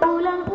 Paula.